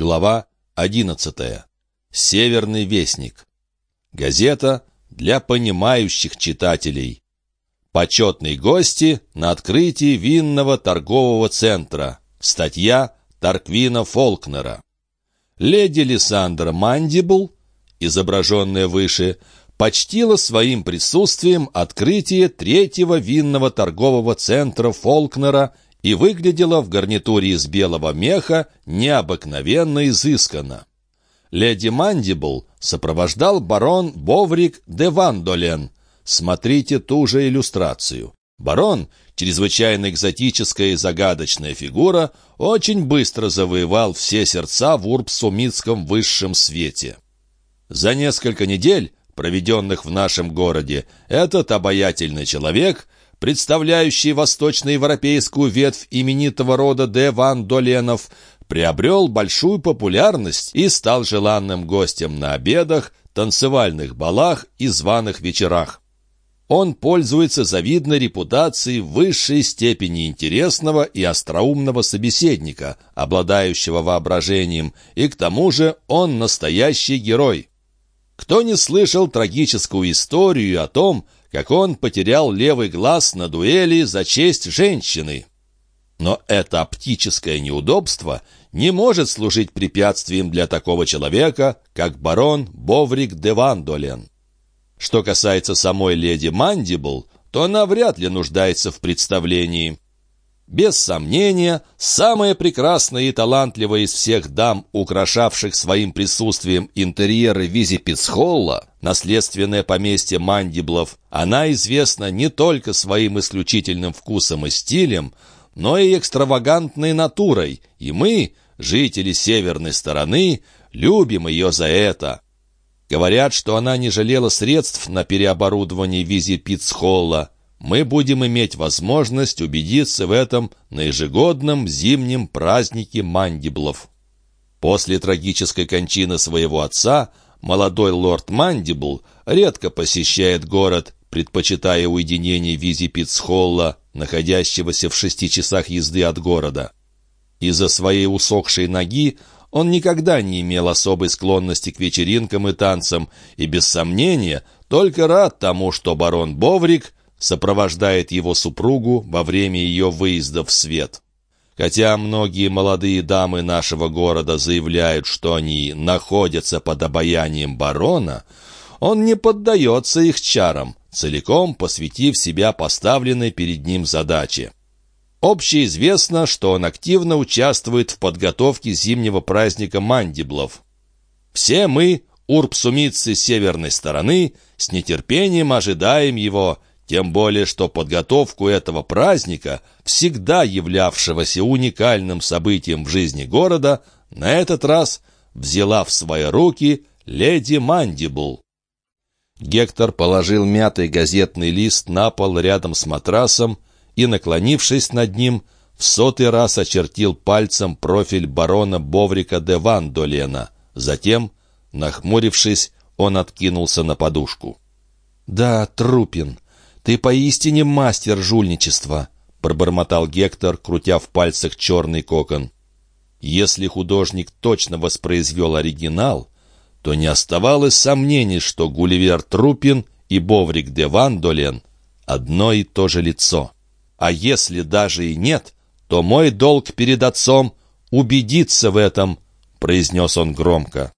Глава 11. Северный вестник. Газета для понимающих читателей. Почетные гости на открытии винного торгового центра. Статья Тарквина Фолкнера. Леди Лиссандра Мандибл, изображенная выше, почтила своим присутствием открытие третьего винного торгового центра Фолкнера и выглядела в гарнитуре из белого меха необыкновенно изысканно. Леди Мандибл сопровождал барон Боврик де Вандолен. Смотрите ту же иллюстрацию. Барон, чрезвычайно экзотическая и загадочная фигура, очень быстро завоевал все сердца в урбсумитском высшем свете. За несколько недель, проведенных в нашем городе, этот обаятельный человек – представляющий восточноевропейскую ветвь именитого рода де Ван Доленов, приобрел большую популярность и стал желанным гостем на обедах, танцевальных балах и званых вечерах. Он пользуется завидной репутацией высшей степени интересного и остроумного собеседника, обладающего воображением, и к тому же он настоящий герой. Кто не слышал трагическую историю о том, как он потерял левый глаз на дуэли за честь женщины. Но это оптическое неудобство не может служить препятствием для такого человека, как барон Боврик де Вандолен. Что касается самой леди Мандибл, то она вряд ли нуждается в представлении. Без сомнения, самая прекрасная и талантливая из всех дам, украшавших своим присутствием интерьеры Визипицхолла, наследственное поместье Мандиблов, она известна не только своим исключительным вкусом и стилем, но и экстравагантной натурой, и мы, жители северной стороны, любим ее за это. Говорят, что она не жалела средств на переоборудование Визипицхолла, мы будем иметь возможность убедиться в этом на ежегодном зимнем празднике мандиблов. После трагической кончины своего отца молодой лорд Мандибл редко посещает город, предпочитая уединение Визи Питцхолла, находящегося в шести часах езды от города. Из-за своей усохшей ноги он никогда не имел особой склонности к вечеринкам и танцам, и, без сомнения, только рад тому, что барон Боврик сопровождает его супругу во время ее выезда в свет. Хотя многие молодые дамы нашего города заявляют, что они находятся под обаянием барона, он не поддается их чарам, целиком посвятив себя поставленной перед ним задаче. Общеизвестно, что он активно участвует в подготовке зимнего праздника мандиблов. Все мы, урбсумицы северной стороны, с нетерпением ожидаем его – тем более, что подготовку этого праздника, всегда являвшегося уникальным событием в жизни города, на этот раз взяла в свои руки леди Мандибл. Гектор положил мятый газетный лист на пол рядом с матрасом и, наклонившись над ним, в сотый раз очертил пальцем профиль барона Боврика де Вандолена. Затем, нахмурившись, он откинулся на подушку. «Да, Трупин, «Ты поистине мастер жульничества», — пробормотал Гектор, крутя в пальцах черный кокон. Если художник точно воспроизвел оригинал, то не оставалось сомнений, что Гулливер Трупин и Боврик де Вандолен — одно и то же лицо. А если даже и нет, то мой долг перед отцом — убедиться в этом, — произнес он громко.